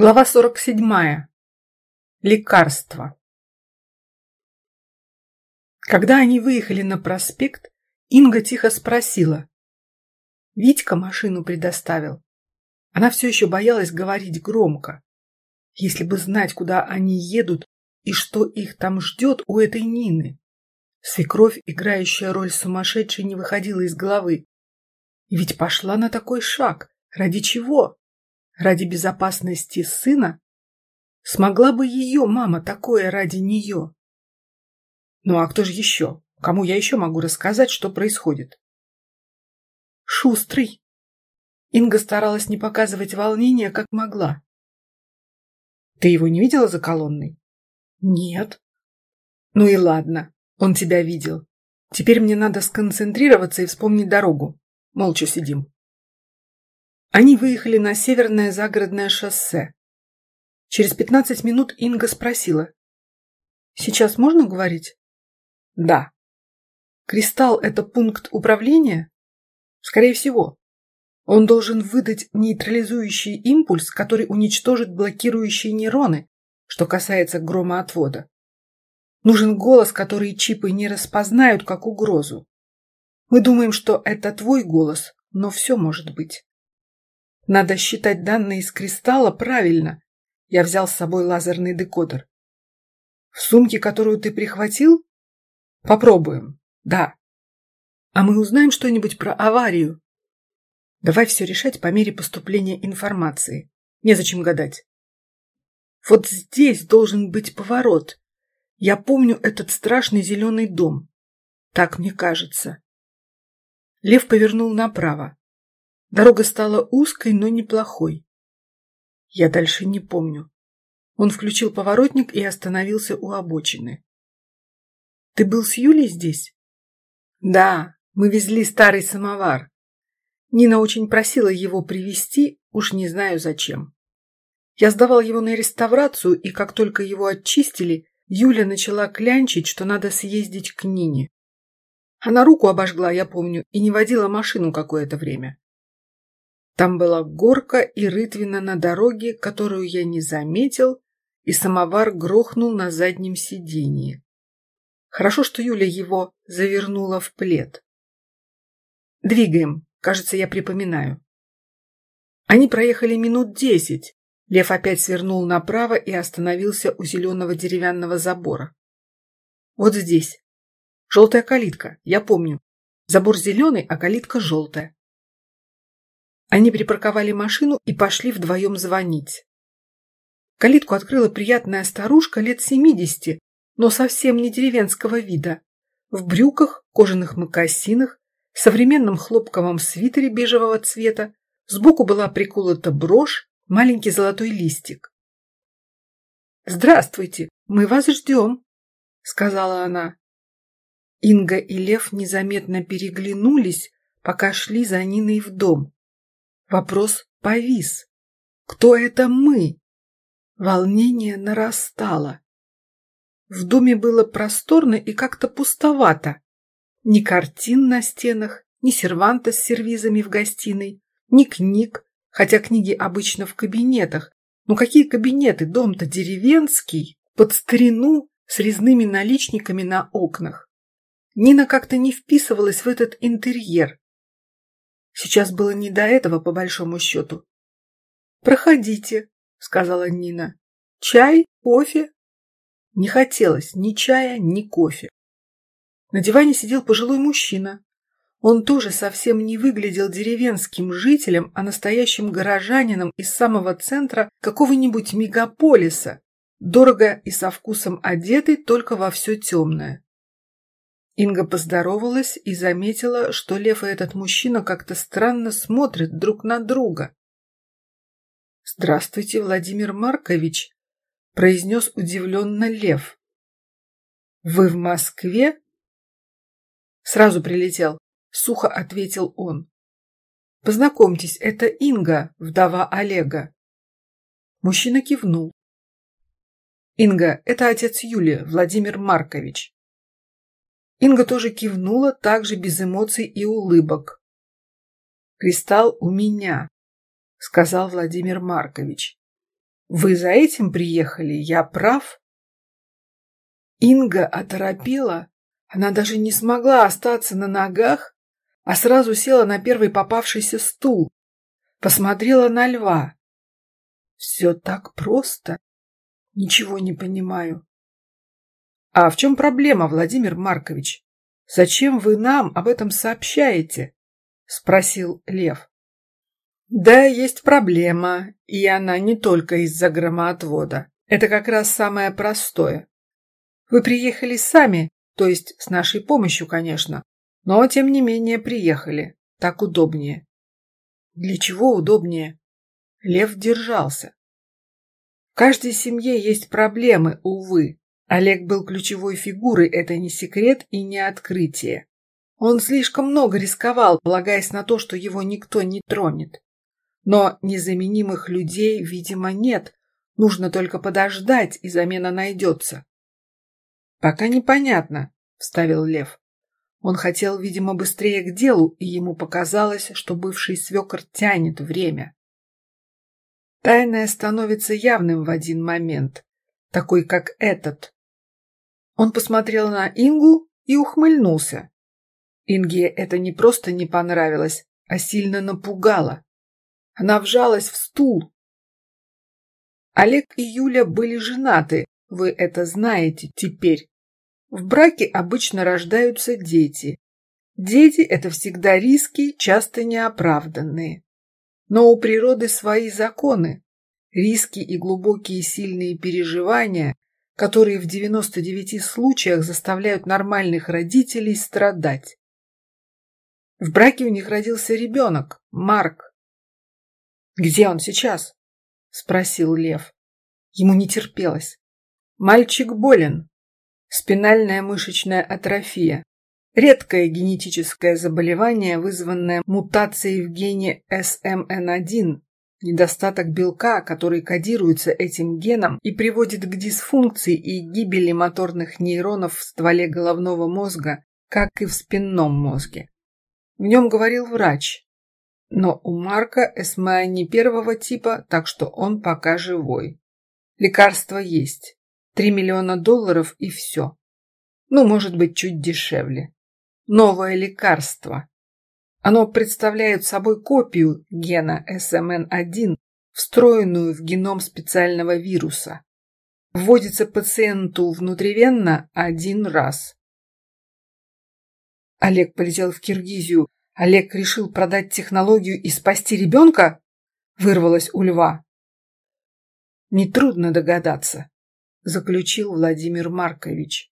Глава 47. Лекарство. Когда они выехали на проспект, Инга тихо спросила. Витька машину предоставил. Она все еще боялась говорить громко. Если бы знать, куда они едут и что их там ждет у этой Нины. Свекровь, играющая роль сумасшедшей, не выходила из головы. И ведь пошла на такой шаг. Ради чего? Ради безопасности сына, смогла бы ее мама такое ради нее? Ну а кто же еще? Кому я еще могу рассказать, что происходит? Шустрый. Инга старалась не показывать волнения, как могла. Ты его не видела за колонной? Нет. Ну и ладно, он тебя видел. Теперь мне надо сконцентрироваться и вспомнить дорогу. Молча сидим. Они выехали на северное загородное шоссе. Через пятнадцать минут Инга спросила. «Сейчас можно говорить?» «Да». «Кристалл – это пункт управления?» «Скорее всего. Он должен выдать нейтрализующий импульс, который уничтожит блокирующие нейроны, что касается громоотвода. Нужен голос, который чипы не распознают как угрозу. Мы думаем, что это твой голос, но все может быть. Надо считать данные из кристалла правильно. Я взял с собой лазерный декодер. В сумке, которую ты прихватил? Попробуем. Да. А мы узнаем что-нибудь про аварию? Давай все решать по мере поступления информации. Незачем гадать. Вот здесь должен быть поворот. Я помню этот страшный зеленый дом. Так мне кажется. Лев повернул направо. Дорога стала узкой, но неплохой. Я дальше не помню. Он включил поворотник и остановился у обочины. Ты был с Юлей здесь? Да, мы везли старый самовар. Нина очень просила его привезти, уж не знаю зачем. Я сдавал его на реставрацию, и как только его очистили, Юля начала клянчить, что надо съездить к Нине. Она руку обожгла, я помню, и не водила машину какое-то время. Там была горка и рытвина на дороге, которую я не заметил, и самовар грохнул на заднем сиденье. Хорошо, что Юля его завернула в плед. «Двигаем», кажется, я припоминаю. Они проехали минут десять. Лев опять свернул направо и остановился у зеленого деревянного забора. Вот здесь. Желтая калитка, я помню. Забор зеленый, а калитка желтая. Они припарковали машину и пошли вдвоем звонить. Калитку открыла приятная старушка лет семидесяти, но совсем не деревенского вида. В брюках, кожаных мокасинах, современном хлопковом свитере бежевого цвета, сбоку была приколота брошь, маленький золотой листик. «Здравствуйте, мы вас ждем», — сказала она. Инга и Лев незаметно переглянулись, пока шли за Ниной в дом. Вопрос повис. Кто это мы? Волнение нарастало. В доме было просторно и как-то пустовато. Ни картин на стенах, ни серванта с сервизами в гостиной, ни книг, хотя книги обычно в кабинетах. Но какие кабинеты? Дом-то деревенский, под старину, с резными наличниками на окнах. Нина как-то не вписывалась в этот интерьер. Сейчас было не до этого, по большому счету. «Проходите», — сказала Нина. «Чай? Кофе?» Не хотелось ни чая, ни кофе. На диване сидел пожилой мужчина. Он тоже совсем не выглядел деревенским жителем, а настоящим горожанином из самого центра какого-нибудь мегаполиса, дорого и со вкусом одетый только во все темное. Инга поздоровалась и заметила, что Лев и этот мужчина как-то странно смотрят друг на друга. «Здравствуйте, Владимир Маркович», — произнес удивленно Лев. «Вы в Москве?» «Сразу прилетел», — сухо ответил он. «Познакомьтесь, это Инга, вдова Олега». Мужчина кивнул. «Инга, это отец Юли, Владимир Маркович». Инга тоже кивнула, также без эмоций и улыбок. «Кристалл у меня», — сказал Владимир Маркович. Вы за этим приехали? Я прав?» Инга оторопела. Она даже не смогла остаться на ногах, а сразу села на первый попавшийся стул. Посмотрела на льва. «Все так просто. Ничего не понимаю». «А в чем проблема, Владимир Маркович? Зачем вы нам об этом сообщаете?» — спросил Лев. «Да, есть проблема, и она не только из-за громоотвода. Это как раз самое простое. Вы приехали сами, то есть с нашей помощью, конечно, но тем не менее приехали. Так удобнее». «Для чего удобнее?» Лев держался. В каждой семье есть проблемы, увы, Олег был ключевой фигурой, это не секрет и не открытие. Он слишком много рисковал, полагаясь на то, что его никто не тронет. Но незаменимых людей, видимо, нет. Нужно только подождать, и замена найдется. «Пока непонятно», — вставил Лев. Он хотел, видимо, быстрее к делу, и ему показалось, что бывший свекор тянет время. Тайное становится явным в один момент, такой как этот, он посмотрел на Ингу и ухмыльнулся. Инге это не просто не понравилось, а сильно напугало. Она вжалась в стул. Олег и Юля были женаты, вы это знаете теперь. В браке обычно рождаются дети. Дети – это всегда риски, часто неоправданные. Но у природы свои законы. Риски и глубокие сильные переживания которые в 99 случаях заставляют нормальных родителей страдать. В браке у них родился ребенок, Марк. «Где он сейчас?» – спросил Лев. Ему не терпелось. Мальчик болен. Спинальная мышечная атрофия. Редкое генетическое заболевание, вызванное мутацией в гене SMN1, Недостаток белка, который кодируется этим геном и приводит к дисфункции и гибели моторных нейронов в стволе головного мозга, как и в спинном мозге. В нем говорил врач. Но у Марка СМА не первого типа, так что он пока живой. Лекарство есть. Три миллиона долларов и все. Ну, может быть, чуть дешевле. Новое лекарство. Оно представляет собой копию гена SMN1, встроенную в геном специального вируса. Вводится пациенту внутривенно один раз. Олег полетел в Киргизию. Олег решил продать технологию и спасти ребенка? Вырвалось у льва. Нетрудно догадаться, заключил Владимир Маркович.